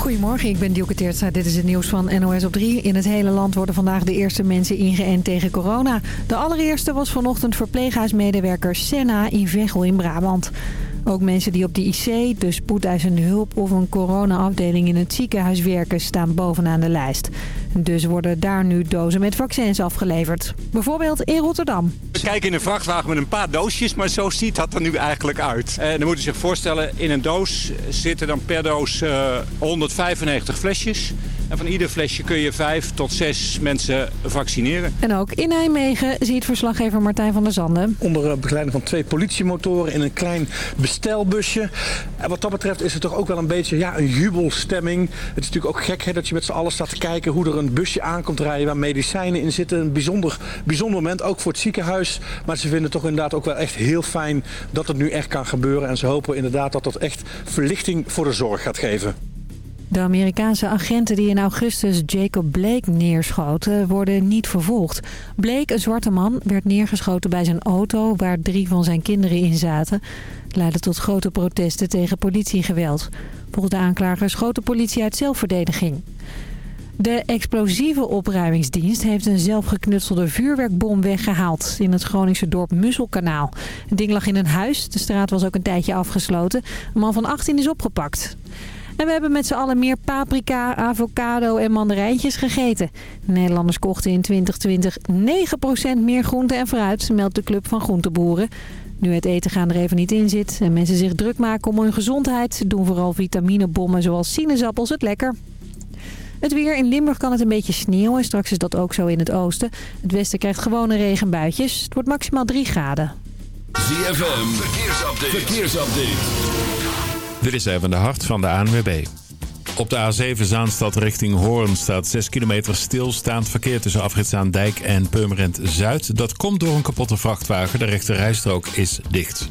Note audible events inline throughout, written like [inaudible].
Goedemorgen, ik ben Dielke Teertstra. Dit is het nieuws van NOS op 3. In het hele land worden vandaag de eerste mensen ingeënt tegen corona. De allereerste was vanochtend verpleeghuismedewerker Senna in Veghel in Brabant. Ook mensen die op de IC, de spoedeisende hulp of een corona-afdeling in het ziekenhuis werken staan bovenaan de lijst. Dus worden daar nu dozen met vaccins afgeleverd. Bijvoorbeeld in Rotterdam. We kijken in een vrachtwagen met een paar doosjes, maar zo ziet dat er nu eigenlijk uit. En dan moet je zich voorstellen, in een doos zitten dan per doos uh, 195 flesjes. En van ieder flesje kun je vijf tot zes mensen vaccineren. En ook in Nijmegen ziet verslaggever Martijn van der Zanden. Onder begeleiding van twee politiemotoren in een klein bestelbusje. En wat dat betreft is het toch ook wel een beetje ja, een jubelstemming. Het is natuurlijk ook gek hè, dat je met z'n allen staat te kijken hoe er een busje aankomt rijden waar medicijnen in zitten. Een bijzonder, bijzonder moment, ook voor het ziekenhuis. Maar ze vinden het toch inderdaad ook wel echt heel fijn dat het nu echt kan gebeuren. En ze hopen inderdaad dat dat echt verlichting voor de zorg gaat geven. De Amerikaanse agenten die in augustus Jacob Blake neerschoten worden niet vervolgd. Blake, een zwarte man, werd neergeschoten bij zijn auto waar drie van zijn kinderen in zaten. Het leidde tot grote protesten tegen politiegeweld. Volgens de aanklager schoot de politie uit zelfverdediging. De explosieve opruimingsdienst heeft een zelfgeknutselde vuurwerkbom weggehaald in het Groningse dorp Musselkanaal. Het ding lag in een huis, de straat was ook een tijdje afgesloten. Een man van 18 is opgepakt. En we hebben met z'n allen meer paprika, avocado en mandarijntjes gegeten. Nederlanders kochten in 2020 9% meer groente en fruit, meldt de Club van Groenteboeren. Nu het eten gaan er even niet in zit en mensen zich druk maken om hun gezondheid... doen vooral vitaminebommen zoals sinaasappels het lekker. Het weer. In Limburg kan het een beetje sneeuwen. Straks is dat ook zo in het oosten. Het westen krijgt gewone regenbuitjes. Het wordt maximaal 3 graden. ZFM. Verkeersupdate. Verkeersupdate. Dit is even de hart van de ANWB. Op de A7 Zaanstad richting Hoorn staat 6 kilometer stilstaand verkeer tussen Afritsaan-Dijk en Purmerend Zuid. Dat komt door een kapotte vrachtwagen. De rechte rijstrook is dicht.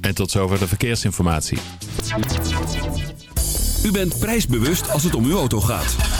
En tot zover de verkeersinformatie. U bent prijsbewust als het om uw auto gaat.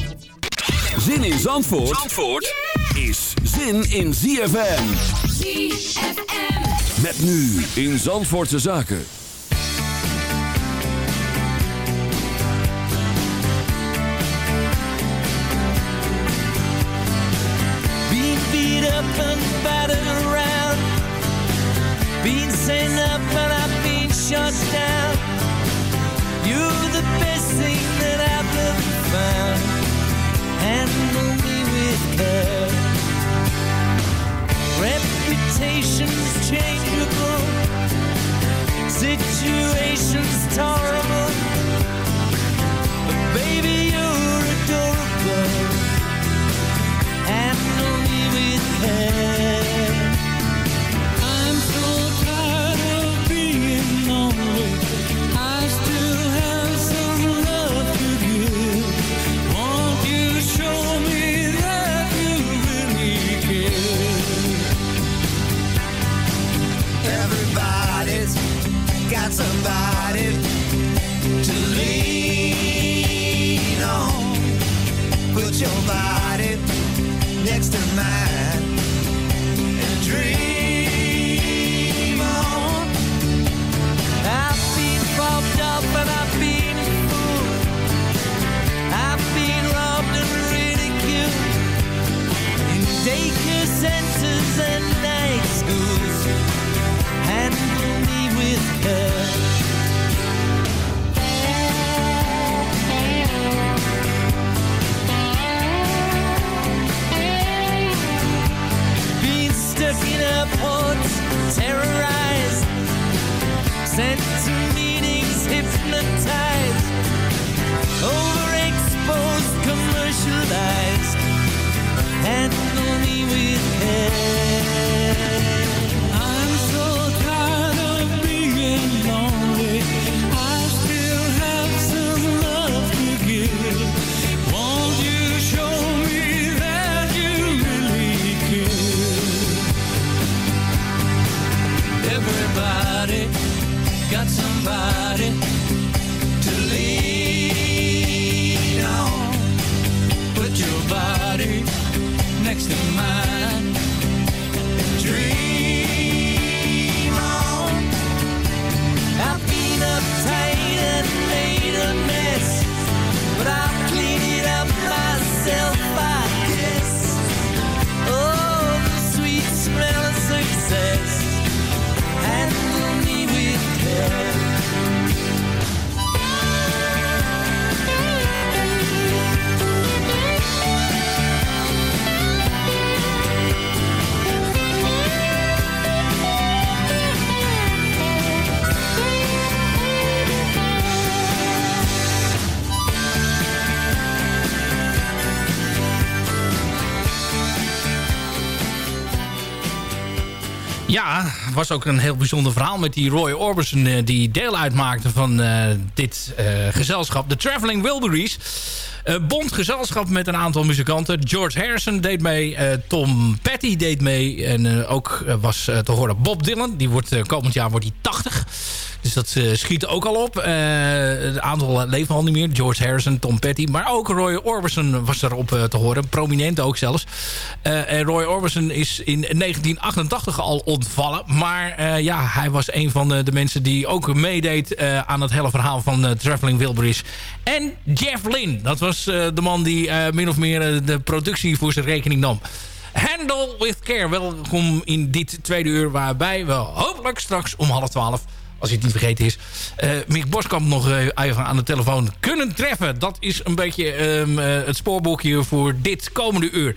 Zin in Zandvoort, Zandvoort is zin in ZFM. ZFM. Met nu in Zandvoortse Zaken. Being beat up and battered around. Being sent up and I've been shut down. You're the best thing that I've ever found. Handle me with care. Reputation's changeable. Situation's tolerable. But baby, you're adorable. Handle me with care. your body next to mine and dream on. I've been fucked up and I've been a fool. I've been robbed and ridiculed in daycares and airports, terrorized, sent to meetings, hypnotized, overexposed, commercialized. Handle me with care. Next to Ja, was ook een heel bijzonder verhaal met die Roy Orbison... eh, die deel uitmaakte van eh, dit eh, gezelschap, de Traveling Wilburys. Bond gezelschap met een aantal muzikanten. George Harrison deed mee, Tom Petty deed mee... en ook was te horen Bob Dylan. Die wordt, komend jaar wordt hij 80. Dus dat eh, schiet ook al op. Eh, het aantal leven al niet meer. George Harrison, Tom Petty. Maar ook Roy Orbison was erop eh, te horen. Prominent ook zelfs. En Roy Orbison is in 1988 al ontvallen. Maar ja, hij was een van de, mensen die ook meedeed aan het hele verhaal van Traveling Wilburys. En Jeff Lynne. Dat was de man die min of meer de productie voor zijn rekening nam. Handle with care. Welkom in dit tweede uur waarbij we hopelijk straks om half twaalf als je het niet vergeten is, eh, Mick Boskamp nog eh, even aan de telefoon kunnen treffen. Dat is een beetje ehm, eh, het spoorboekje voor dit komende uur.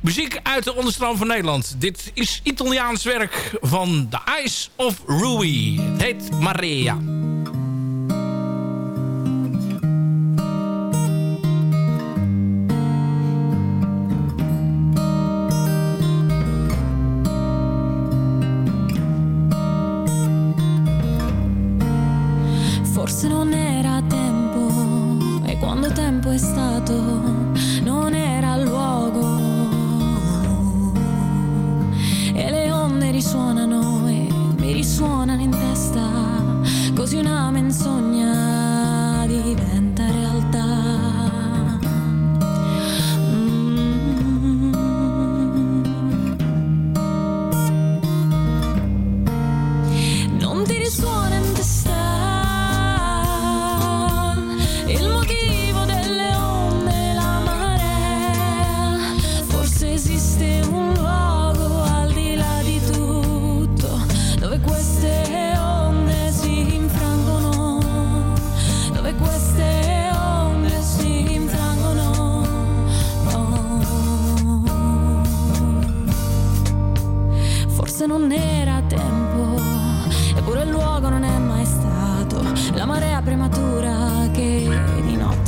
Muziek uit de onderstroom van Nederland. Dit is Italiaans werk van The Eyes of Ruby. Het heet Maria.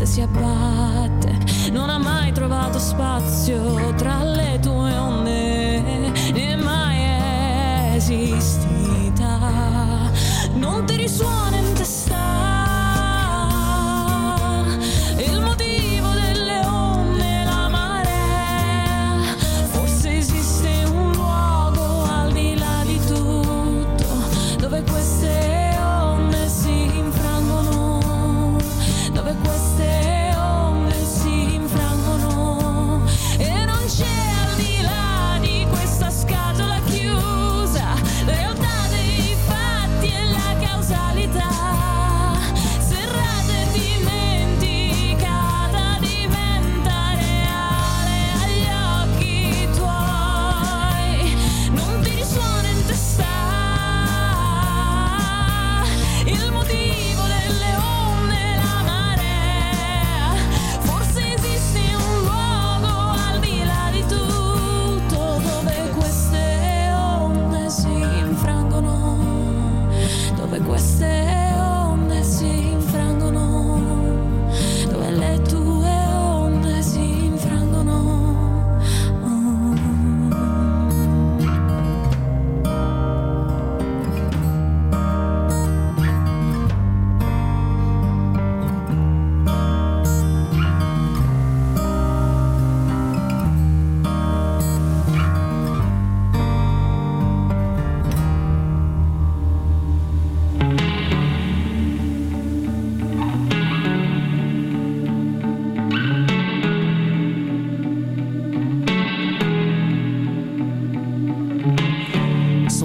Notte si abbatte, non ha mai trovato spazio tra le tue onde, né mai esistita. Non ti risuona in testa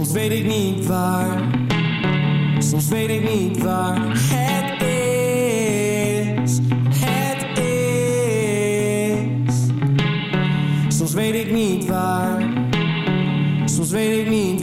Soms weet ik niet waar, soms weet ik niet waar het is, het is. Soms weet ik niet waar, soms weet ik niet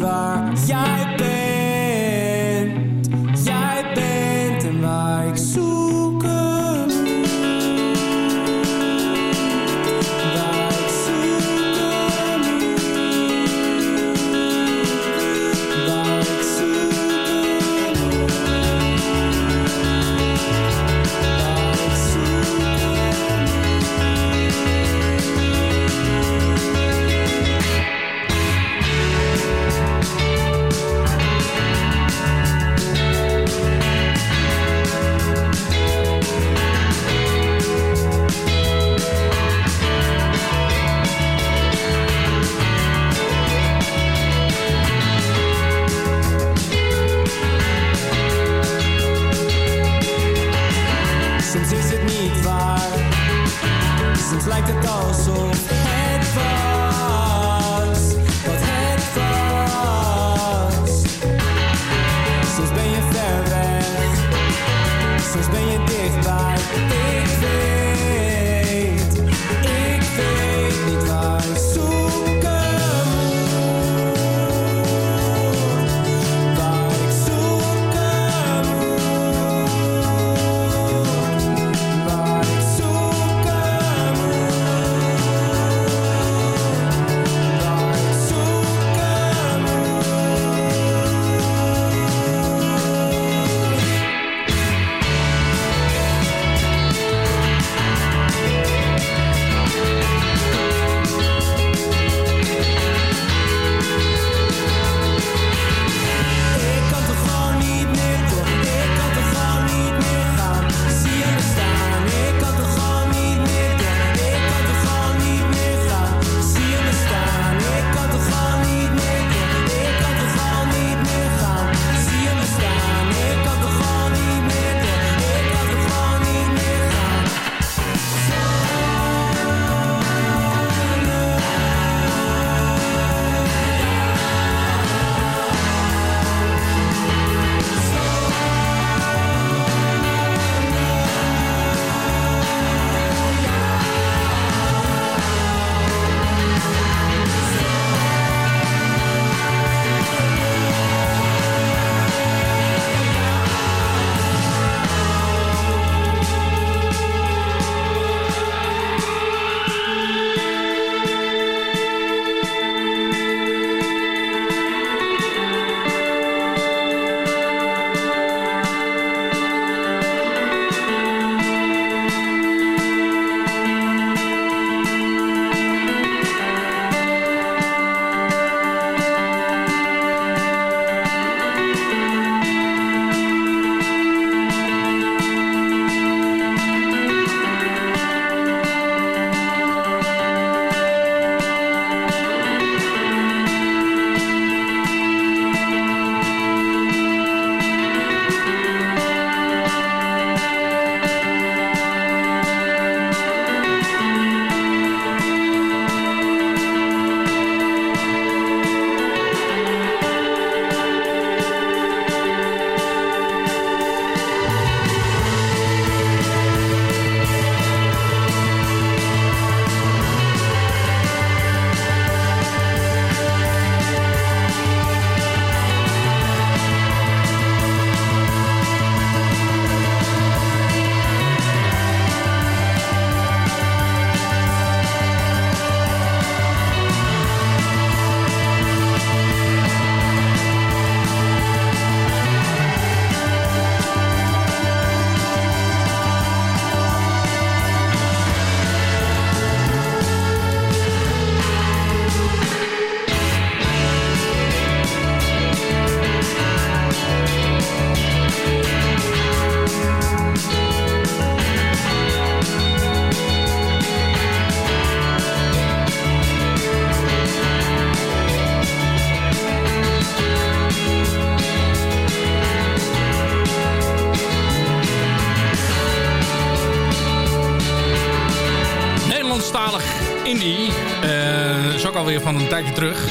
van een tijdje terug.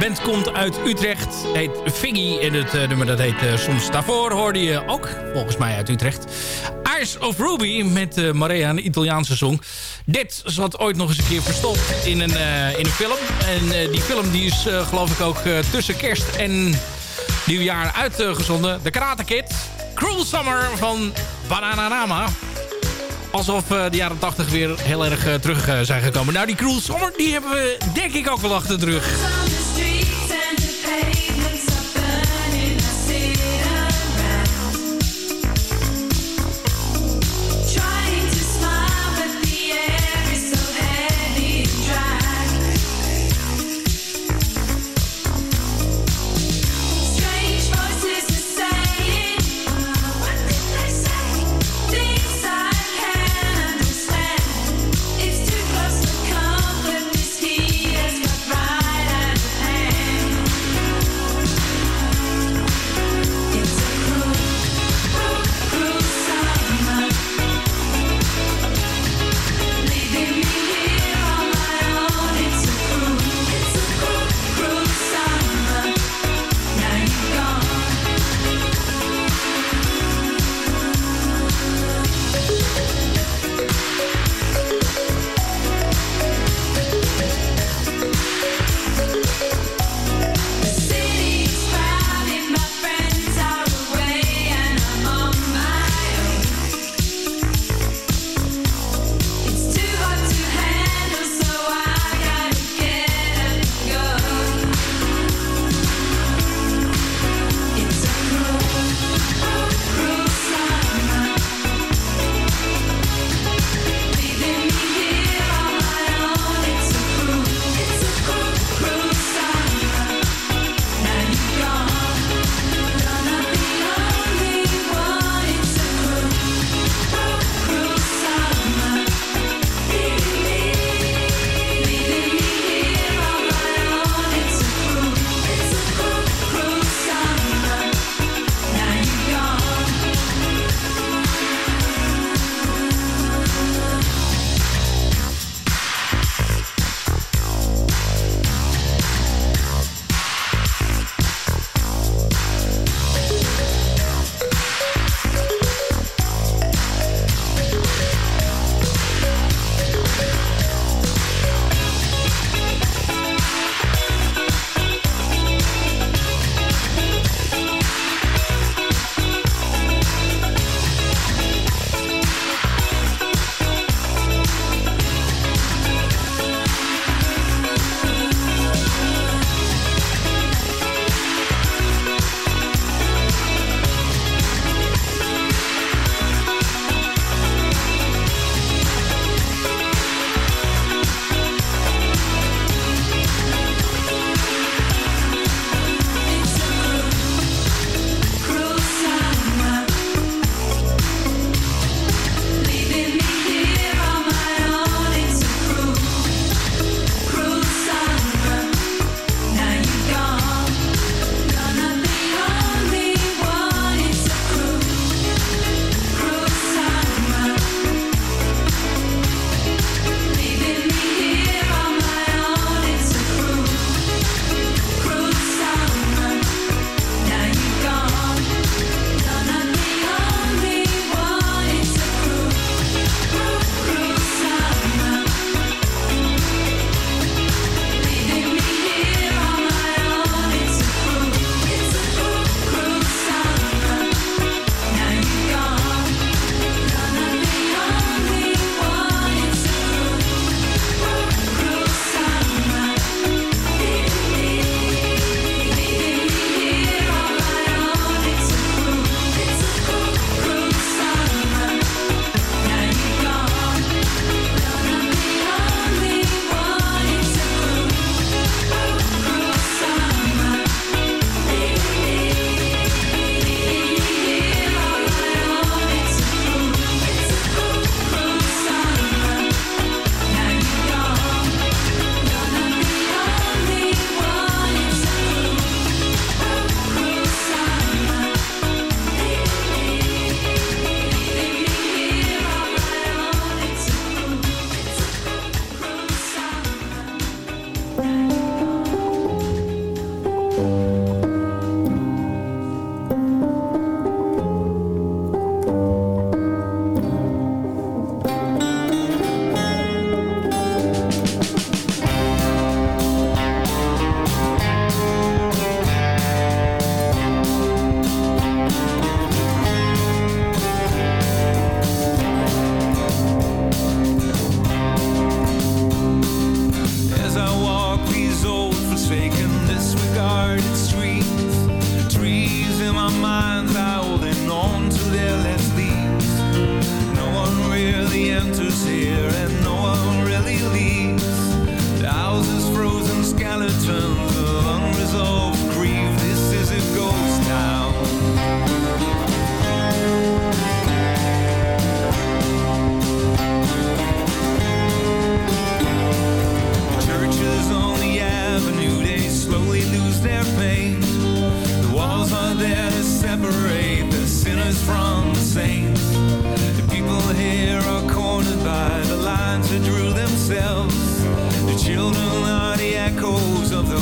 Band komt uit Utrecht, heet Figgy en het eh, nummer dat heet eh, Soms Daarvoor hoorde je ook, volgens mij uit Utrecht. Eyes of Ruby met eh, uh, Maria, een Italiaanse song. Dit zat ooit nog eens een keer verstopt in een, in een film. En die film die is geloof ik ook tussen kerst en nieuwjaar uitgezonden. De Karate Kid, Cruel Summer van Bananarama. Alsof eh, de jaren 80 weer heel erg eh, terug eh, zijn gekomen. Nou, die Cruel Summer, die hebben we denk ik ook wel achter de rug.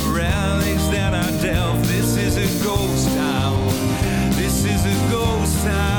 Relics that are dealt. This is a ghost town. This is a ghost town.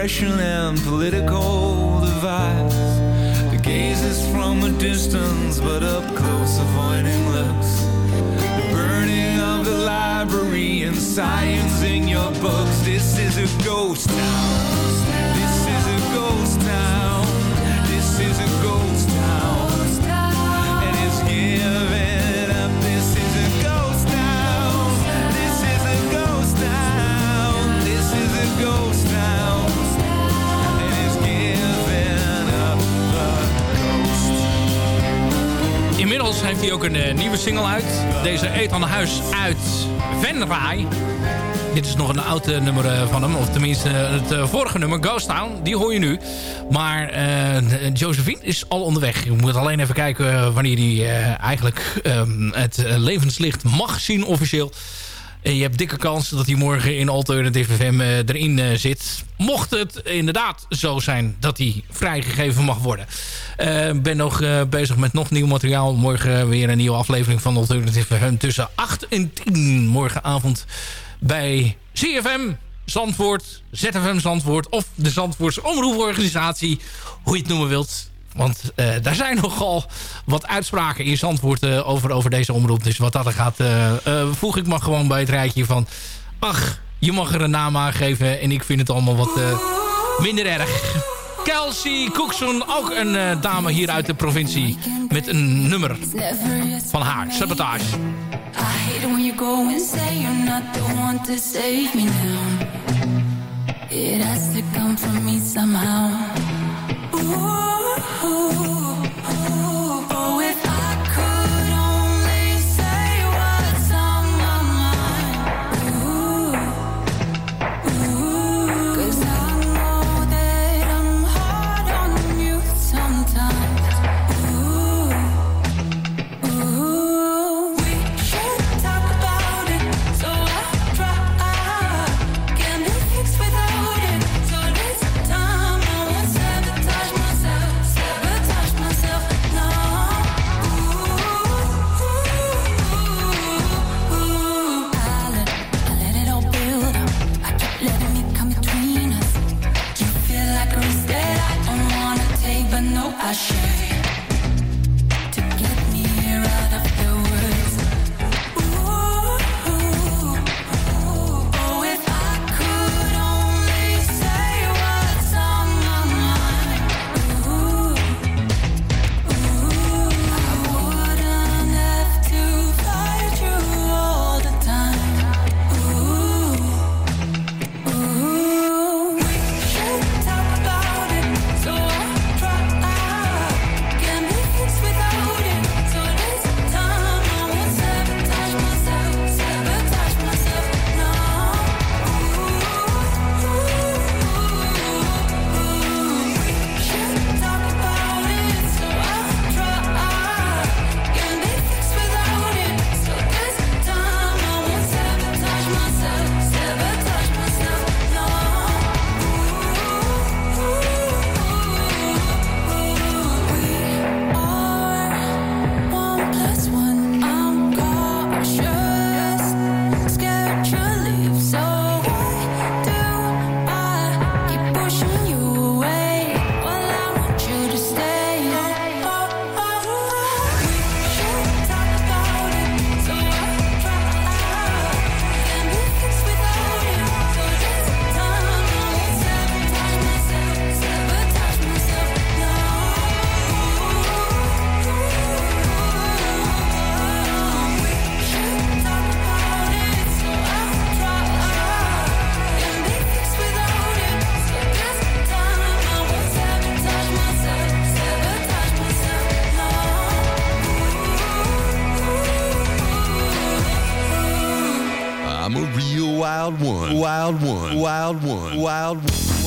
Growth, progression, and political device. The gaze is from a distance, but up close, avoiding looks. The burning of the library and science in your books. This is a ghost town. Heeft hij ook een eh, nieuwe single uit. Deze Ethan Huis uit Venray. Dit is nog een oud eh, nummer eh, van hem. Of tenminste het vorige nummer, Ghost Town. Die hoor je nu. Maar Josephine is al onderweg. Je moet alleen even kijken wanneer hij eigenlijk ehm, het levenslicht mag zien officieel. Je hebt dikke kans dat hij morgen in Alternative FM eh, erin eh, zit. Mocht het inderdaad zo zijn dat hij vrijgegeven mag worden. Ik ben nog eh, bezig met nog nieuw materiaal. Morgen weer een nieuwe aflevering van Alternative FM tussen 8 en 10 morgenavond bij CFM Zandvoort, ZFM Zandvoort of de Zandvoortse Omroeporganisatie, hoe je het noemen wilt. Want eh, daar zijn [laughs] nogal wat uitspraken in Zandvoort eh, over, over deze omroep. Dus wat dat er gaat, eh, voeg ik maar gewoon bij het rijtje van... ach, je mag er een naam aan geven en ik vind het allemaal wat minder erg. Kelsey Cookson, ook een dame hier uit de provincie... met een nummer van haar, Sabotage. I hate it me me. Oh. oh, oh. One. Wild one. Wild one. Wild one.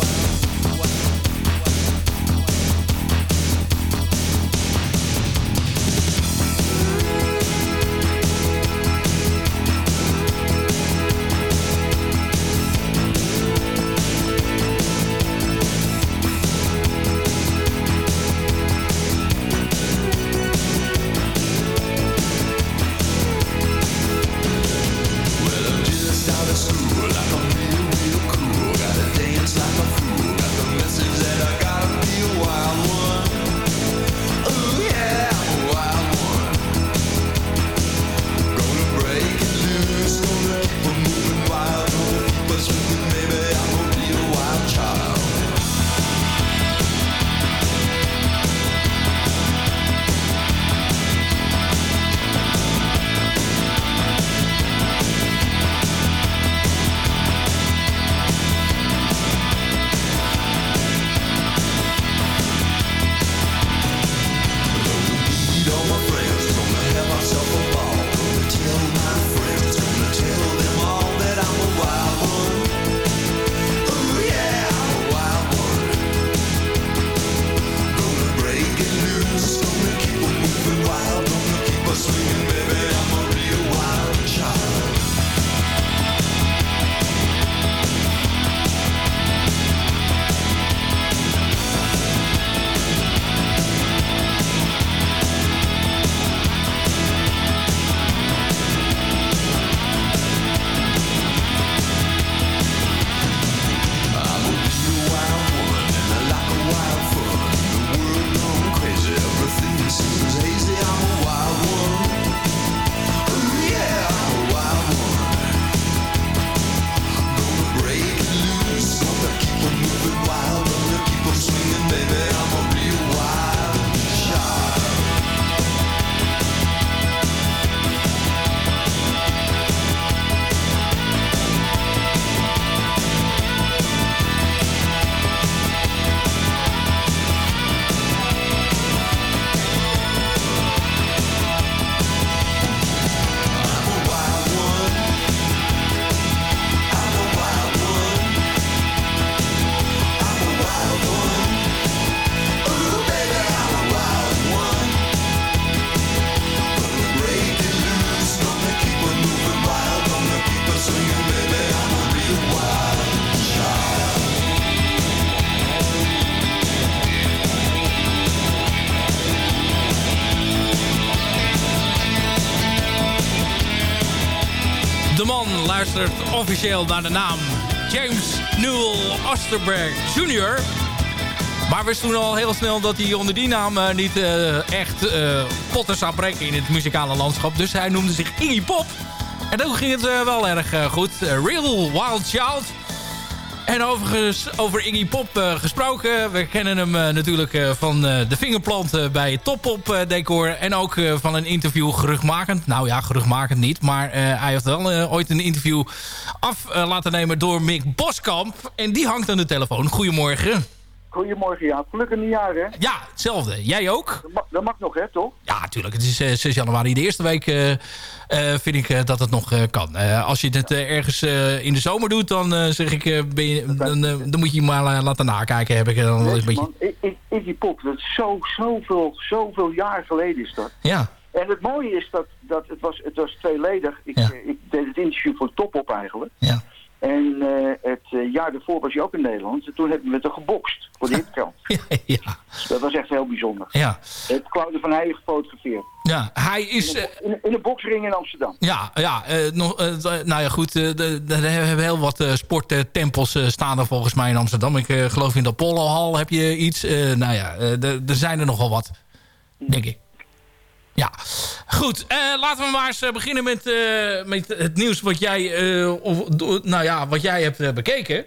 Officieel naar de naam James Newell Osterberg Jr. Maar wist toen al heel snel dat hij onder die naam eh, niet eh, echt eh potten zou breken in het muzikale landschap. Dus hij noemde zich Iggy Pop. En toen ging het wel erg goed. Real Wild Child. En overigens over Iggy Pop gesproken. We kennen hem natuurlijk van de vingerplant eh, bij het Top Op eh, decor. En ook van een interview geruchtmakend. Nou ja, geruchtmakend niet. Maar hij heeft wel ooit een interview af eh, laten nemen door Mick Boskamp. En die hangt aan de telefoon. Goedemorgen. Goedemorgen, ja. Gelukkig nieuwjaar, hè? Ja, hetzelfde. Jij ook? Dat mag, dat mag nog, hè, toch? Ja, natuurlijk. Het is eh, 6 januari. De eerste week eh, eh, vind ik eh, dat het nog eh, kan. Eh, als je het eh, ergens eh, in de zomer doet, dan eh, zeg ik... eh, ben je, dan, eh, dan moet je je maar eh, laten nakijken. Heb ik eh, dan een beetje... Man, Iggy Pop, dat is zo, zoveel, zoveel jaar geleden is dat. Ja. En het mooie is dat, dat het, was, het was tweeledig. Ik, Ja. eh, ik deed het interview voor Top op eigenlijk. Ja. En eh, het eh, jaar daarvoor was hij ook in Nederland. En toen hebben we het er gebokst voor de hitkant. [laughs] ja. Dat was echt heel bijzonder. Ja. Het Claude van Heijen gefotografeerd. Ja, hij is... In, in een boksring in Amsterdam. ja, ja, nog, nou ja, goed. de- de- Er hebben heel wat sporttempels staan er volgens mij in Amsterdam. Ik geloof in de Apollohal heb je iets. Nou ja, er zijn er nogal wat. Denk ik. Ja, goed. eh, laten we maar eens eh, beginnen met, eh, met het nieuws wat jij, of, nou ja, wat jij hebt bekeken.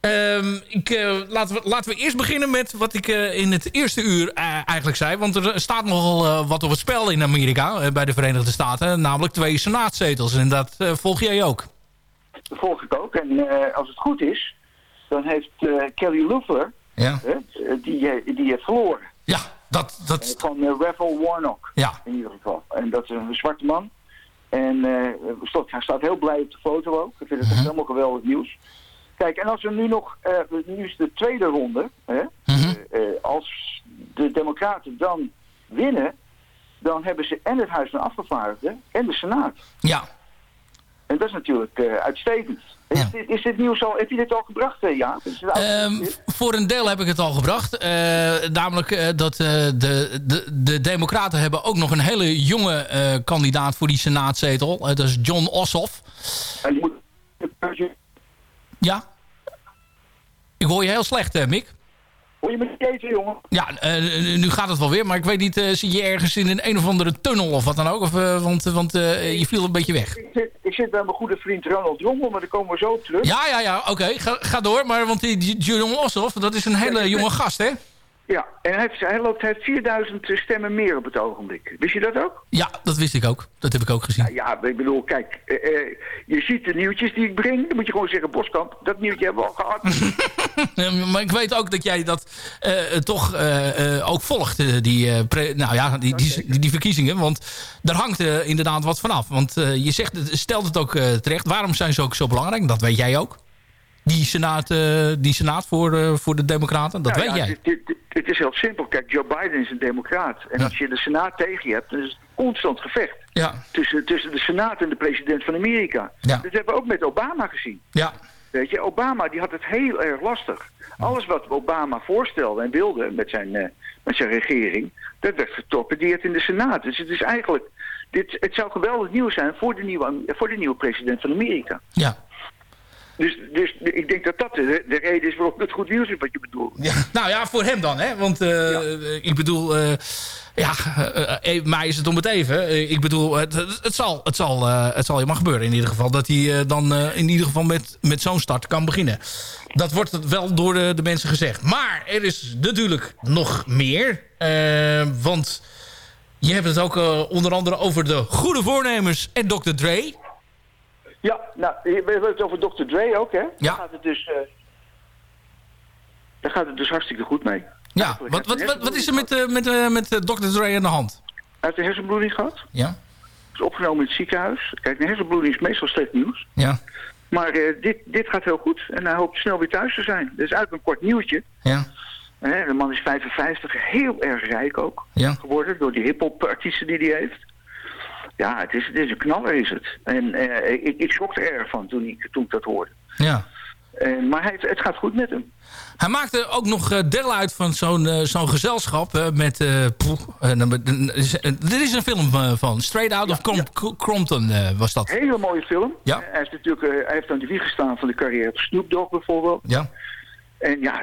Ehm, ik, laten, we, laten we eerst beginnen met wat ik in het eerste uur eigenlijk zei. Want er staat nogal wat op het spel in Amerika, bij de Verenigde Staten. Namelijk twee senaatzetels. En dat volg jij ook. Dat volg ik ook. En als het goed is, dan heeft Kelly Loeffler, Ja. die, die heeft verloren. Ja, dat... dat... Van uh, Raphael Warnock, Ja. in ieder geval. En dat is een zwarte man. En eh, staat- hij staat heel blij op de foto ook. Ik vind het echt helemaal geweldig nieuws. Kijk, en als we nu nog, eh, nu is de tweede ronde, hè, eh, eh, als de Democraten dan winnen, dan hebben ze en het Huis van Afgevaardigden en de Senaat. Ja. En dat is natuurlijk eh, uitstekend. Is, dit, is dit nieuws al, heb je dit al gebracht, eh, ja? Al- Ehm, voor een deel heb ik het al gebracht. Eh, namelijk dat de, de, de Democraten hebben ook nog een hele jonge kandidaat voor die senaatzetel. Dat is John Ossoff. En die moet... Ja? Ik hoor je heel slecht, eh, Mick. Hoor je me niet jongen? Ja, eh, nu gaat het wel weer. Maar ik weet niet, eh, zie je ergens in een, een of andere tunnel of wat dan ook? Of, eh, want want je viel een beetje weg. Ik zit, ik zit bij mijn goede vriend Ronald Drommel, maar daar komen we zo op terug. Ja, ja, ja. Oké, ga, ga door. Maar want die, John Ossoff, dat is een hele jonge gast, hè? Ja, en hij, loopt, hij heeft 4000 stemmen meer op het ogenblik. Wist je dat ook? Ja, dat wist ik ook. Dat heb ik ook gezien. Ja, ik bedoel, kijk, eh, eh, je ziet de nieuwtjes die ik breng. Dan moet je gewoon zeggen, Boskamp, dat nieuwtje hebben we al gehad. [laughs] Eh, maar ik weet ook dat jij dat eh, toch eh, eh, ook volgt, eh, die, eh, pre- nou ja, die, die, die, die verkiezingen. Want daar hangt eh, inderdaad wat vanaf. Want eh, je zegt, het- stelt het ook eh, terecht. Waarom zijn ze ook zo belangrijk? Dat weet jij ook. Die senaat, eh, die senaat voor, eh, voor de democraten, dat Nou weet ja, jij. Het, het- het- het is heel simpel. Kijk, Joe Biden is een democraat. En als je de Senaat tegen je hebt, dan is het een constant gevecht. Ja. Tussen, tussen de Senaat en de president van Amerika. Ja. Dat hebben we ook met Obama gezien. Ja. Weet je, Obama die had het heel erg lastig. Alles wat Obama voorstelde en wilde met zijn, eh, met zijn regering, dat werd getorpedeerd in de Senaat. Dus het is eigenlijk, dit, het zou geweldig nieuws zijn voor de nieuwe, voor de nieuwe president van Amerika. Ja. Dus, dus ik denk dat dat de, de reden is waarom het goed nieuws is wat je bedoelt. Nou ja, voor hem dan, hè? Want eh, ik bedoel, eh, ja, eh, mij is het om het even. Ik bedoel, het, het, zal, het, zal, het zal helemaal gebeuren in ieder geval. Dat hij dan in ieder geval met, met zo'n start kan beginnen. Dat wordt wel door de, de mensen gezegd. Maar er is natuurlijk nog meer. want je hebt het ook onder andere over de goede voornemens en Dr. Dre. Ja, nou, we hebben het over Dr. Dre ook, hè? Ja. Daar gaat het dus, eh, daar gaat het dus hartstikke goed mee. Ja, wat, wat, wat, wat is er met, eh, met, eh, met Dr. Dre aan de hand? Hij heeft een hersenbloeding gehad. Ja. Is opgenomen in het ziekenhuis. Kijk, een hersenbloeding is meestal slecht nieuws. Ja. Maar dit, dit gaat heel goed. En hij hoopt snel weer thuis te zijn. Dat is eigenlijk een kort nieuwtje. Ja. De man is 55, heel erg rijk ook Ja. geworden door die hip-hop artiesten die hij heeft. Ja, het is, het is een knaller is het. En eh, ik, ik schrok er erg van toen ik, toen ik dat hoorde. Ja. Eh, maar hij, het gaat goed met hem. Hij maakte ook nog eh, deel uit van zo'n zo'n gezelschap met... poeh, nou, er is- een film van. Straight Out of Crom- Crompton was dat. Hele mooie film. Ja. Hij, heeft natuurlijk, hij heeft aan de wieg gestaan van de carrière van Snoop Dogg bijvoorbeeld. Ja. En ja,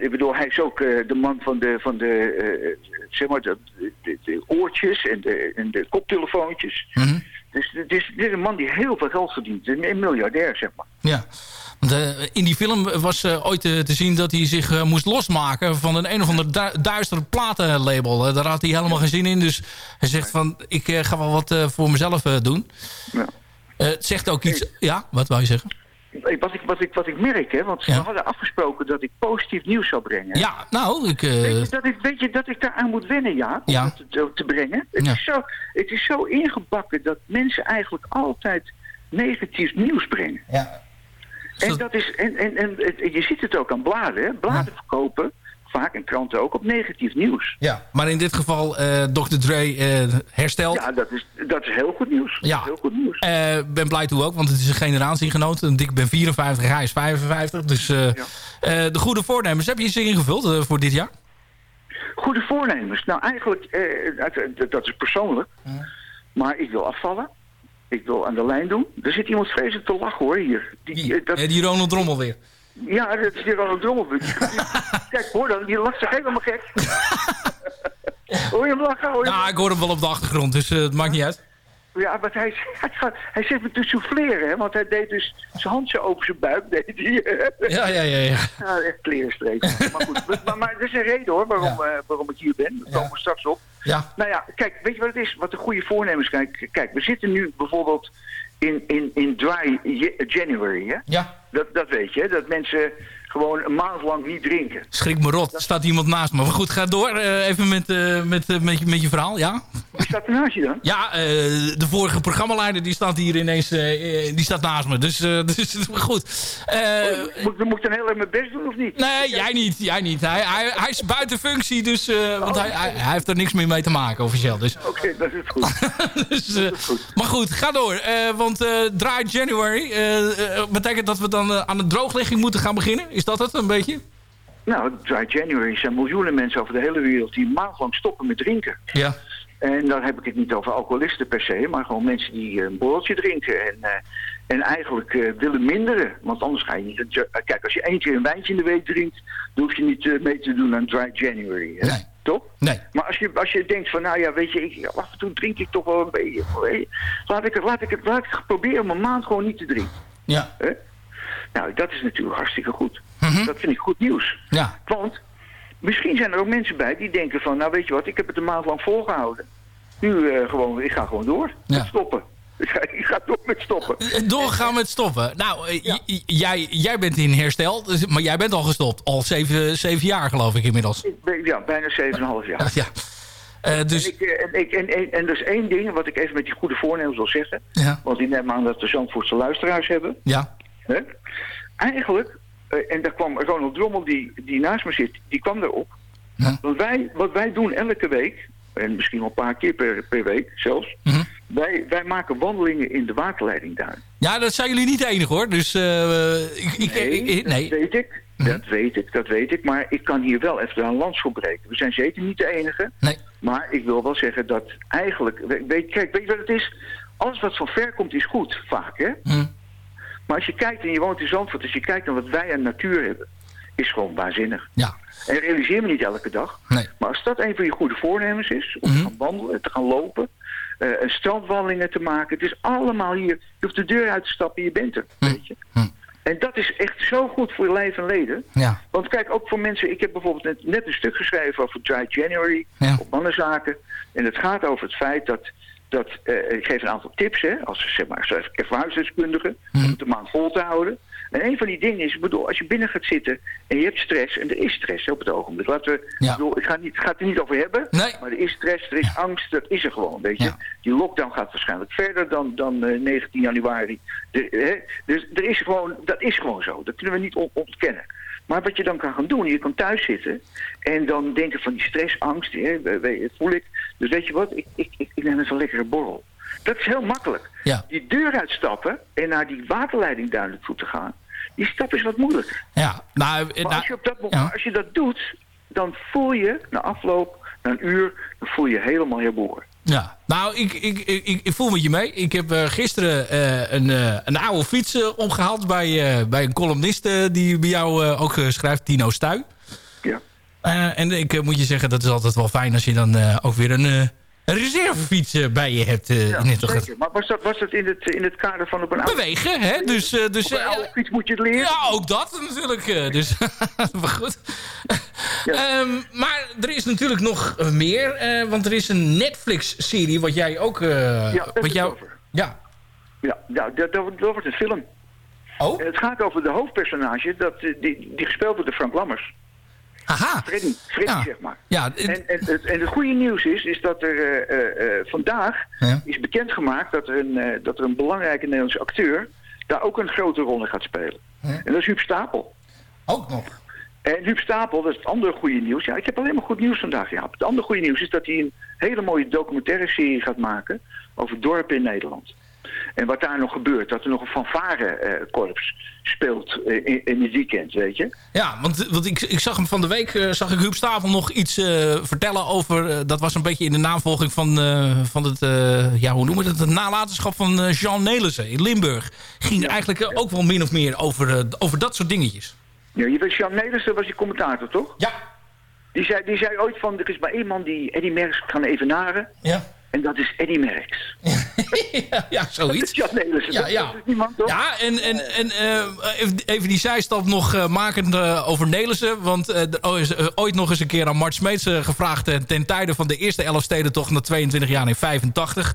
ik bedoel, hij is ook eh, de man van de, van de, eh, zeg maar, de, de, de oortjes en de, en de koptelefoontjes. Mhm. Dus dit is, dit is een man die heel veel geld verdient. Een, miljardair, zeg maar. Ja. Eh, in die film was ooit te zien dat hij zich moest losmaken van een een of ander du duister platenlabel. Daar had hij helemaal geen zin in. Dus hij zegt van, ik ga wel wat voor mezelf doen. Ja. Het zegt ook iets... Ja, wat wou je zeggen? Eh, Wat ik, wat ik, wat ik merk, hè, want we hadden afgesproken dat ik positief nieuws zou brengen. Ja, nou, ik... eh, Weet, je, dat ik, weet je dat ik daar aan moet wennen, ja? Om Ja. dat te, te brengen. Het, Ja. is zo, het is zo ingebakken dat mensen eigenlijk altijd negatief nieuws brengen. Ja. En, dat is, en, en, en het- je ziet het ook aan bladen. Hè? Bladen verkopen, vaak en kranten ook, op negatief nieuws. Ja, maar in dit geval eh Dr. Dre eh, herstelt. Ja, dat is, dat is heel goed nieuws. Ja. Heel goed nieuws. Eh, ben blij toe ook, want het is een generatiegenoot. Want Ik ben 54, hij is 55. Dus de goede voornemens, heb je ze ingevuld voor dit jaar? Goede voornemens. Nou, eigenlijk, dat, dat- is persoonlijk. Maar ik wil afvallen. Ik wil aan de lijn doen. Er zit iemand vreselijk te lachen hoor hier. Die, dat, Eh, die Ronald Drommel weer. Ja, dat is hier al een drommel. [laughs] Kijk, hoor dan, die lacht zich helemaal gek. [laughs] hoor je hem lachen? Hoor je hem Nou, ik hoor hem wel op de achtergrond, dus eh, het maakt niet uit. Ja, maar hij, [laughs] hij, gaat, hij zit me te souffleren, hè, want hij deed dus zijn handje over zijn buik. Deed hij. Ja, ja, ja. ja. Ja, echt klerenstrepen. maar goed, maar, maar er is een reden hoor waarom, eh, waarom ik hier ben. Daar komen we straks op. Ja. Nou ja, kijk, weet je wat het is? Wat de goede voornemens kijk, kijk, we zitten nu bijvoorbeeld in, in, in dry January, hè? Ja. Dat, dat weet je, dat mensen Gewoon een maand lang niet drinken. Schrik me rot. Er staat iemand naast me. Maar goed, ga door. eh, even met, eh, met, eh, met, je, met je verhaal, ja? Wie staat er naast je dan? Ja, de vorige programmaleider die staat hier ineens die staat naast me. Dus, [laughs] dus goed. Eh, Moet, moet ik dan heel erg mijn best doen of niet? nee, jij niet. Jij niet. Hij, hij, hij is buiten functie, dus, want hij, hij, hij heeft er niks meer mee te maken officieel. Dus, Oké, dat is goed. [laughs] dus, maar goed, ga door. Want Dry January betekent dat we dan aan de drooglegging moeten gaan beginnen. Is dat het een beetje? Nou, Dry January zijn miljoenen mensen over de hele wereld die een maand lang stoppen met drinken. Ja. En dan heb ik het niet over alcoholisten per se, maar gewoon mensen die eh, een borreltje drinken en, eh, en eigenlijk eh, willen minderen. Want anders ga je niet... Kijk, als je één keer een wijntje in de week drinkt, dan hoef je niet mee te doen aan Dry January. Hè? Toch? Nee. Maar als je, als je denkt van, nou ja, weet je, ik, af en toe drink ik toch wel een beetje. Laat ik het, laat ik het, laat ik het proberen om een maand gewoon niet te drinken. Ja. Nou, dat is natuurlijk hartstikke goed. Mhm. Dat vind ik goed nieuws. Ja. Want misschien zijn er ook mensen bij die denken van, nou weet je wat, ik heb het een maand lang volgehouden. Nu eh, gewoon, ik ga gewoon door met stoppen. [laughs] Ik ga, door met stoppen. Doorgaan met stoppen. Nou, eh, jij, jij bent in herstel, dus- maar jij bent al gestopt. Al zeven, zeven jaar geloof ik inmiddels. Ja, bijna 7,5 jaar. [laughs] Ja. Eh, dus, En, ik, eh, en, ik, en, en, en er is één ding wat ik even met die goede voornemens wil zeggen. Ja. Want ik neem aan dat de Zandvoortse luisteraars hebben. ja. Hè? Eigenlijk, eh, en daar kwam Ronald Drommel die, die naast me zit, die kwam erop. Want wij, wat wij doen elke week, en misschien wel een paar keer per, per week zelfs, wij, wij maken wandelingen in de waterleidingduin. ja, dat zijn jullie niet de enige hoor. Dus eh, ik, ik, ik- nee. Dat weet ik. Dat weet ik, dat weet ik. Maar ik kan hier wel even een lans voor breken. We zijn zeker niet de enige. Nee. Maar ik wil wel zeggen dat eigenlijk... we- Weet, kijk, weet je wat het is? Alles wat van ver komt is goed, vaak, hè? Hm. Maar als je kijkt en je woont in Zandvoort... als je kijkt naar wat wij aan natuur hebben... is gewoon waanzinnig. Ja. En realiseer me niet elke dag. Nee. Maar als dat een van je goede voornemens is... om te gaan wandelen, te gaan lopen... eh, een strandwandelingen te maken... het is allemaal hier... je hoeft de deur uit te stappen en je bent er, weet je. En dat is echt zo goed voor je lijf en leden. Ja. Want kijk, ook voor mensen... Ik heb bijvoorbeeld net, net een stuk geschreven over Dry January... Ja. op mannenzaken. En het gaat over het feit dat... dat eh, ik geef een aantal tips, hè, als zeg maar, ervaringsdeskundige... om het een maand vol te houden. En een van die dingen is, ik bedoel, als je binnen gaat zitten... en je hebt stress, en er is stress op het ogenblik. Laten we, ik, bedoel, ik ga, niet, ga het er niet over hebben... Nee. maar er is stress, er is angst, dat is er gewoon, weet je. Die lockdown gaat waarschijnlijk verder dan, dan eh, 19 januari. De, hè, dus er is gewoon, dat is gewoon zo. Dat kunnen we niet on- ontkennen. Maar wat je dan kan gaan doen, je kan thuis zitten en dan denken van die stress, angst, hè, voel ik. Dus weet je wat, ik, ik, ik, ik neem even een lekkere borrel. Dat is heel makkelijk. Ja. Die deur uitstappen en naar die waterleiding duidelijk toe te gaan, die stap is wat moeilijker. Ja. Nou, Maar nou, als, je op dat, moment- als je dat doet, dan voel je na afloop, na een uur, dan voel je helemaal herboren. Ja, nou, ik, ik, ik, ik, voel met je mee. Ik heb eh, gisteren eh, een, eh, een oude fiets eh, opgehaald bij, bij een columnist eh, die bij jou ook schrijft, Tino Stuy. Ja. En ik moet je zeggen, dat is altijd wel fijn als je dan ook weer een, een reservefiets eh, bij je hebt. in het Zeker. Maar was dat, was dat in, het, in het kader van op een oude Bewegen, hè? Dus, eh, dus, Op een oude fiets moet je het leren? Ja, ook dat natuurlijk. dus, [laughs] maar goed. Ehm, maar er is natuurlijk nog meer. want er is een Netflix-serie wat jij ook... Ja, wat jou, over. Ja. Ja, nou, dat, dat, wordt- een film. Oh? En het gaat over de hoofdpersonage, dat, die, die gespeeld wordt door Frank Lammers. Aha. Freddy, Freddy Ja. zeg maar. Ja, En, en, het, en het goede nieuws is, is dat er eh, eh, eh, vandaag Ja. is bekendgemaakt dat er, een, dat er een belangrijke Nederlandse acteur daar ook een grote rol in gaat spelen. En dat is Huub Stapel. Ook nog. En Huub Stapel, dat is het andere goede nieuws. Ja, ik heb alleen maar goed nieuws vandaag, ja. Het andere goede nieuws is dat hij een hele mooie documentaire serie gaat maken over dorpen in Nederland. En wat daar nog gebeurt, dat er nog een fanfare-korps speelt eh, in, in het weekend, weet je. Ja, want, want ik, ik zag hem van de week, eh, zag ik Huub Stapel nog iets eh, vertellen over... eh, dat was een beetje in de navolging van, eh, van het, eh, ja, hoe noemen we het, het nalatenschap van eh, Jean Nelissen in Limburg. Ging eigenlijk eh, ook wel min of meer over, eh, over dat soort dingetjes. Ja, je weet, Jan Nederlandse was die commentator, toch? Ja. Die zei, die zei ooit van, er is maar één man die Eddie Merckx kan evenaren. Ja. En dat is Eddie Merckx. [laughs] ja, zoiets. [laughs] Jan Nelissen, Ja, ja. dat is niemand, toch? Ja, en, en, en eh, even, die zijstap nog eh, makend eh, over Nelissen. Want er is eh, ooit nog eens een keer aan Mart Smeets gevraagd... ten tijde van de eerste Elfstedentocht na 22 jaar in 85...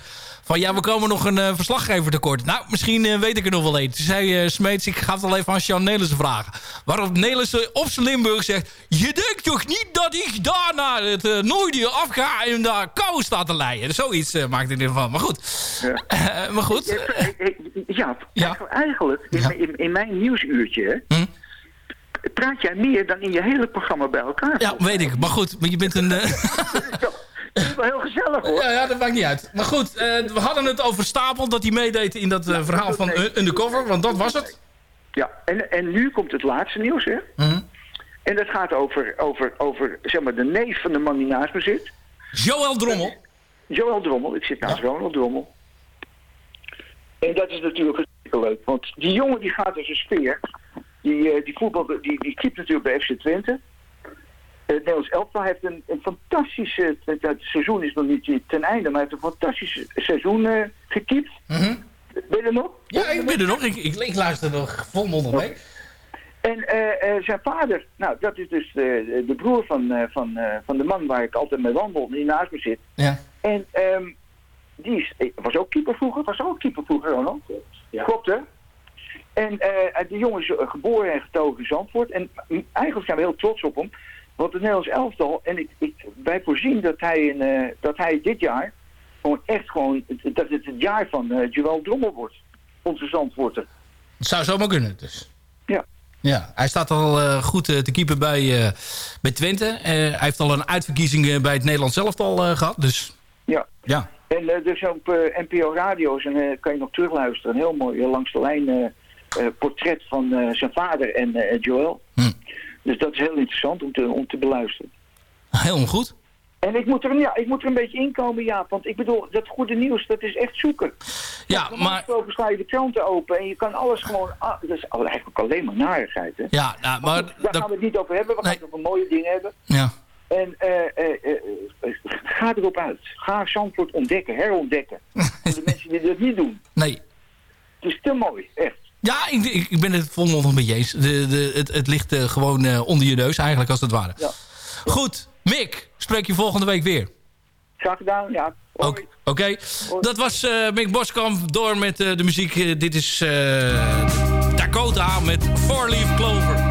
van ja, we komen nog een eh, verslaggever tekort. Nou, misschien eh, weet ik er nog wel een. Toen zei eh, Smeets, ik ga het wel even aan Sean Nelissen vragen. Waarop Nelissen op zijn Limburg zegt... Je denkt toch niet dat ik daar naar het uh, afga... en daar kou sta te leiden? Zoiets uh, maakt in ieder geval. Maar goed. Ja. Uh, [laughs] maar goed. Ja, ja. eigenlijk, in, in, in, mijn nieuwsuurtje... Hm? praat jij meer dan in je hele programma bij elkaar. Ja, weet ik. Maar goed, maar je bent een... [laughs] dat is wel heel gezellig hoor. Ja, ja, dat maakt niet uit. Maar goed, we hadden het over Stapel... dat hij meedeed in dat ja, verhaal van nee. Undercover. Want dat was het. Ja, en, en nu komt het laatste nieuws, hè. Hm? En dat gaat over, over, over zeg maar, de neef van de man die naast me zit. Joël Drommel. Joël Drommel, ik zit naast ja. Ronald Drommel. En dat is natuurlijk leuk, want die jongen die gaat als een speer. Die, uh, die voetbal, die, die keept natuurlijk bij FC Twente. Het Nederlands elftal heeft een, een fantastische, het, het, seizoen is nog niet ten einde, maar heeft een fantastisch seizoen uh, gekiept. Mm -hmm. Ben je er nog? Ja, ik ben er nog. Ik, ik, ik luister nog volmondig mee. En uh, uh, zijn vader, nou dat is dus de, de broer van, uh, van, van de man waar ik altijd mee wandel, die naast me zit. Ja. En um, die is, was ook keeper vroeger, was ook keeper vroeger, Ronald. Ja. Klopt hè? En die jongen is geboren en getogen in Zandvoort. En eigenlijk zijn we heel trots op hem. Want het Nederlands elftal, en ik, ik, wij voorzien dat hij, in, dat hij dit jaar gewoon echt gewoon, dat het het jaar van uh, Joël Drommel wordt. Onze Zandvoorter. Het zou zomaar kunnen dus. Ja. Ja, hij staat al uh, goed uh, te keeper bij, uh, bij Twente. hij heeft al een uitverkiezing bij het Nederlands elftal gehad. Dus, ja. ja. En dus op NPO Radio's en, kan je nog terugluisteren. Een heel mooi langs de lijn portret van zijn vader en Joël. Hm. Dus dat is heel interessant om te, om te beluisteren. Heel goed. En ik moet, er, ja, ik moet er een beetje inkomen, ja. Want ik bedoel, dat goede nieuws, dat is echt zoeken. Ja, maar... Normaal sla je de kranten open en je kan alles gewoon... Ah, dat is eigenlijk alleen maar narigheid, hè. Ja, nou, maar... daar gaan we het niet over hebben. We nee. gaan het over mooie dingen hebben. Ja. En uh, uh, uh, ga erop uit. Ga Zandvoort ontdekken, herontdekken. [laughs] Voor de mensen die dat niet doen. Nee. Het is te mooi, echt. Ja, ik, ik ben het volmondig met je eens. De, de, het, het ligt gewoon onder je neus eigenlijk, als het ware. Ja. Goed. Mick, spreek je volgende week weer. Graag gedaan, ja. Oké, okay. dat was uh, Mick Boskamp door met de muziek. Dit is Dakota met Four Leaf Clover.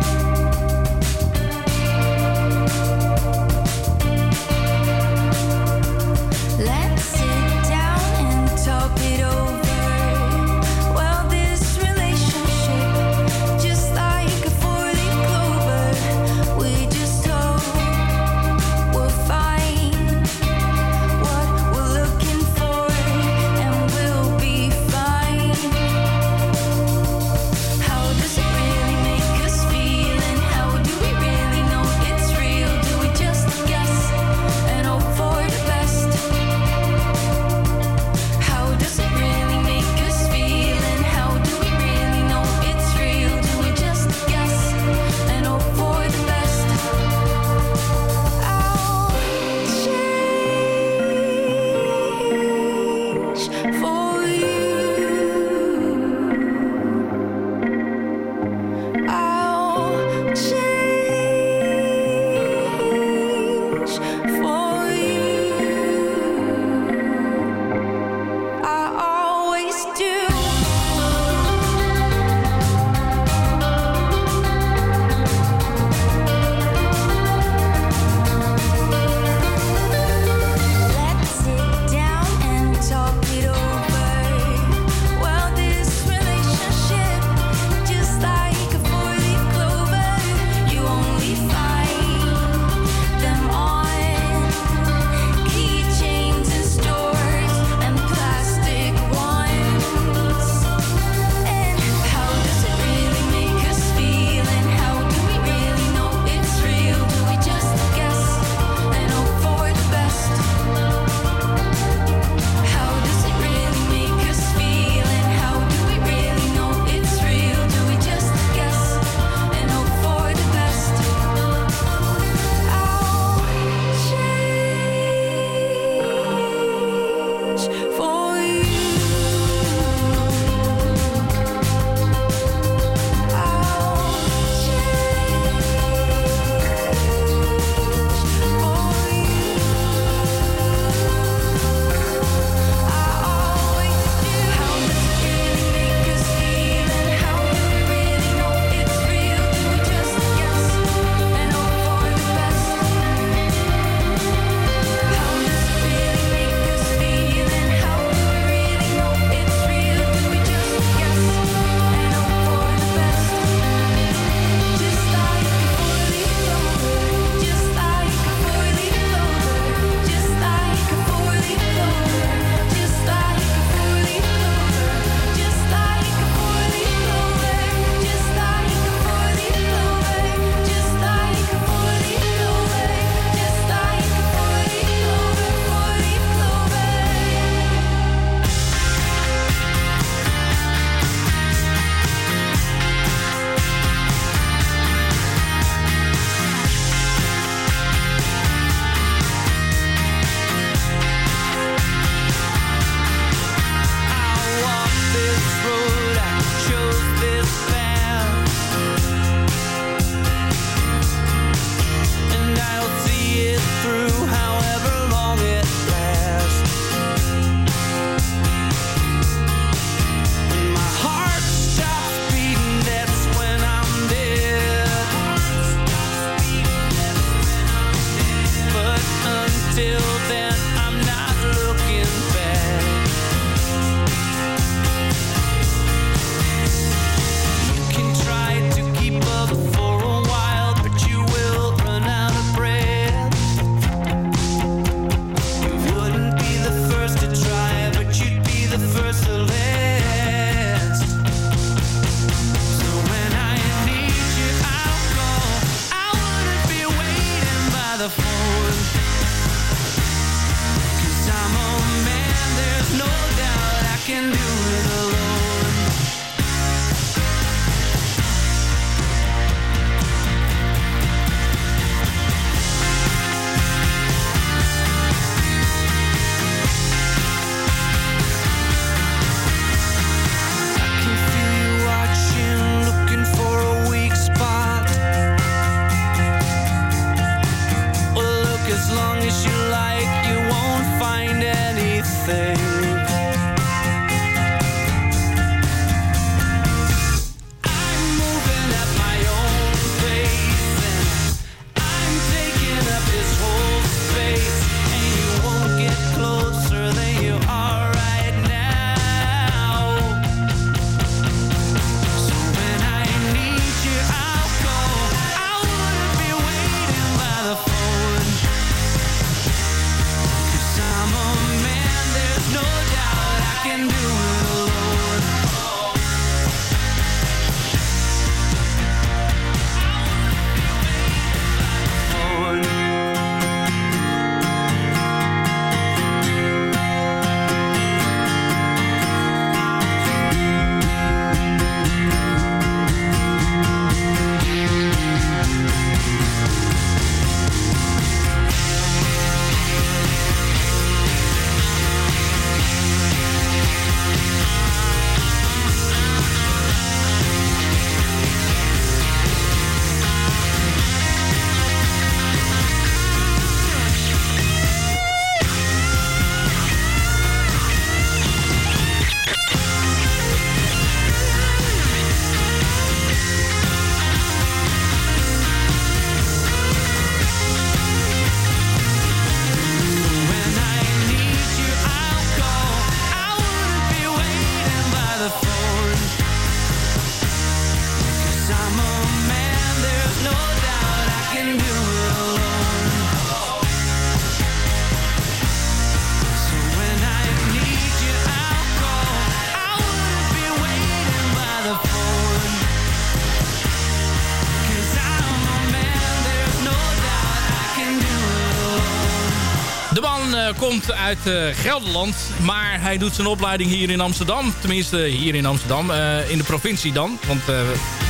Uit eh, Gelderland. Maar hij doet zijn opleiding hier in Amsterdam. Tenminste, hier in Amsterdam. eh, in de provincie dan. Want eh,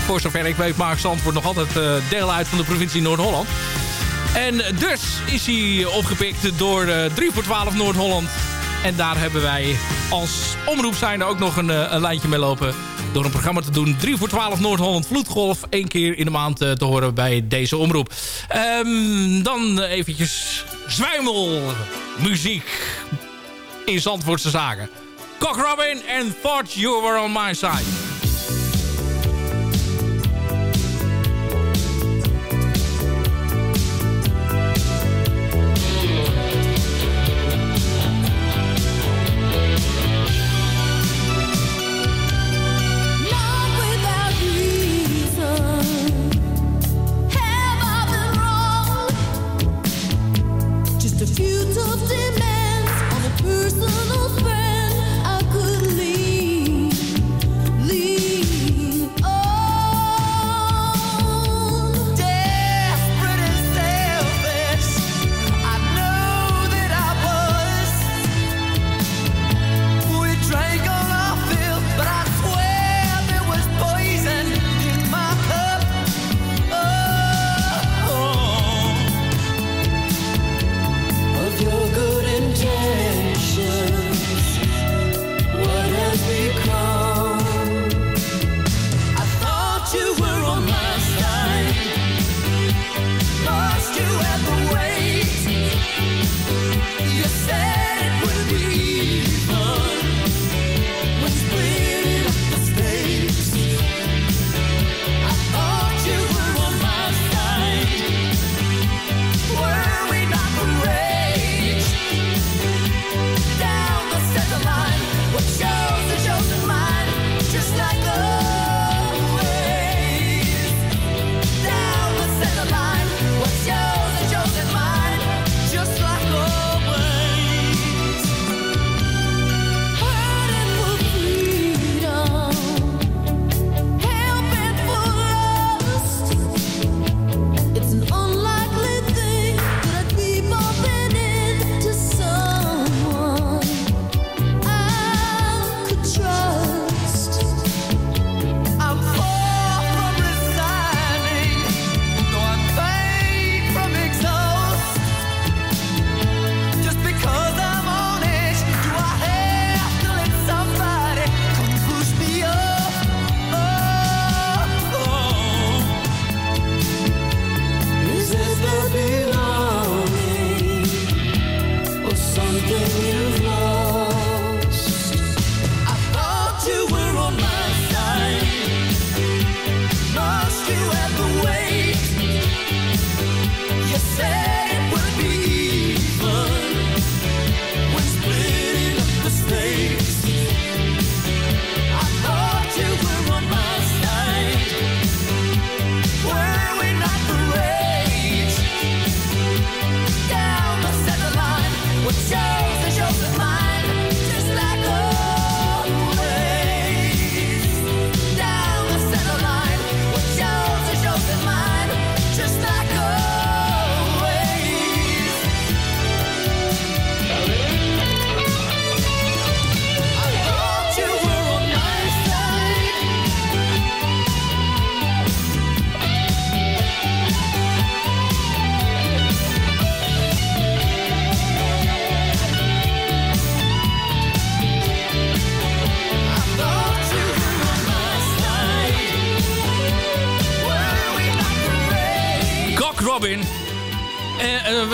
voor zover ik weet maakt Zandvoort nog altijd deel uit van de provincie Noord-Holland. En dus is hij opgepikt door eh 3 voor 12 Noord-Holland. En daar hebben wij als omroep zijnde ook nog een, een lijntje mee lopen. Door een programma te doen. 3 voor 12 Noord-Holland Vloedgolf. Eén keer in de maand eh, te horen bij deze omroep. Ehm, dan eventjes zwijmelmuziek in Zandvoortse zaken. Cock Robin and Thought You Were On My Side.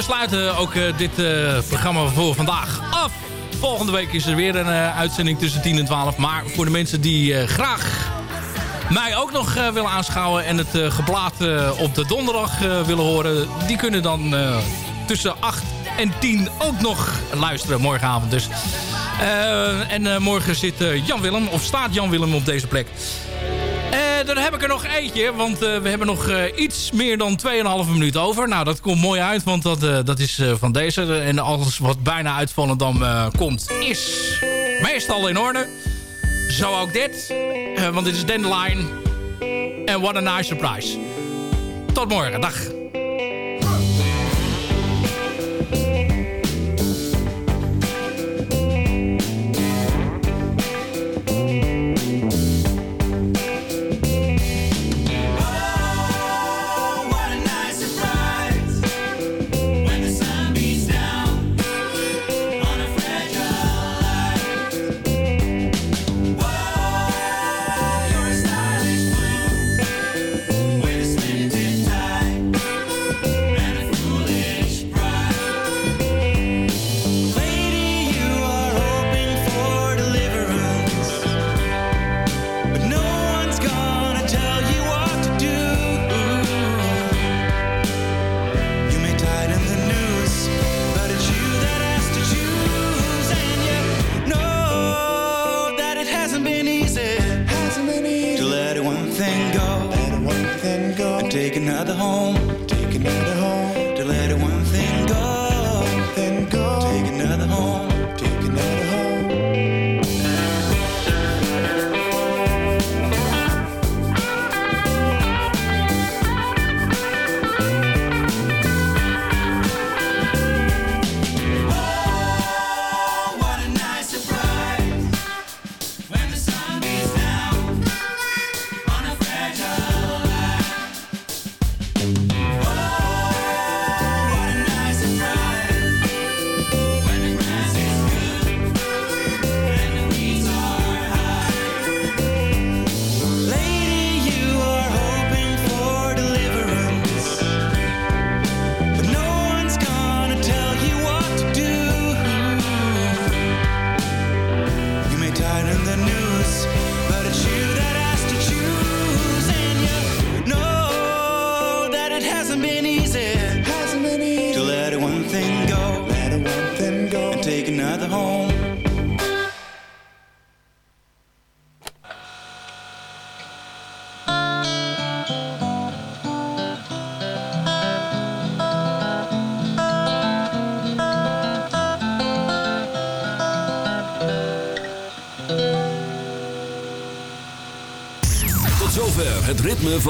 Sluiten ook eh, dit eh, programma voor vandaag af. Volgende week is er weer een eh, uitzending tussen 10 en 12. Maar voor de mensen die graag mij ook nog willen aanschouwen... en het geblaad eh, op de donderdag willen horen... die kunnen dan tussen 8 en 10 ook nog luisteren morgenavond. Dus. En morgen zit Jan Willem, of staat Jan Willem op deze plek. Eh, dan heb ik er nog eentje, want eh, we hebben nog eh, iets meer dan 2,5 minuut over. Nou, dat komt mooi uit, want dat, dat is van deze. En alles wat bijna uitvallen dan komt, is meestal in orde. Zo ook dit, want dit is Dandelion. En what a nice surprise. Tot morgen, dag.